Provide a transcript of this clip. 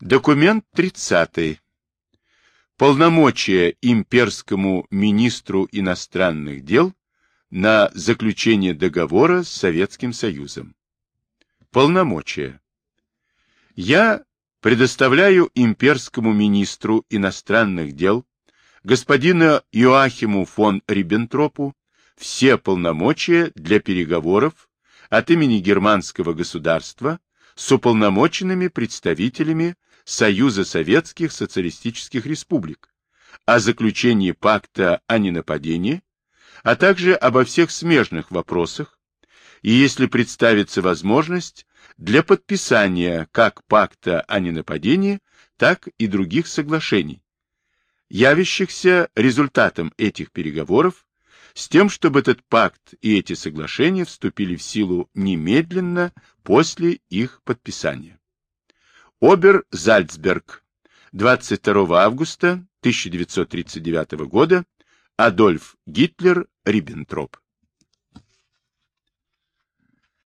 Документ 30. Полномочия имперскому министру иностранных дел на заключение договора с Советским Союзом. Полномочия. Я предоставляю имперскому министру иностранных дел господину Иоахиму фон Риббентропу все полномочия для переговоров от имени германского государства с уполномоченными представителями Союза Советских Социалистических Республик о заключении пакта о ненападении, а также обо всех смежных вопросах, и если представится возможность, для подписания как пакта о ненападении, так и других соглашений, явящихся результатом этих переговоров, с тем, чтобы этот пакт и эти соглашения вступили в силу немедленно после их подписания. Обер-Зальцберг, 22 августа 1939 года, Адольф Гитлер, Риббентроп.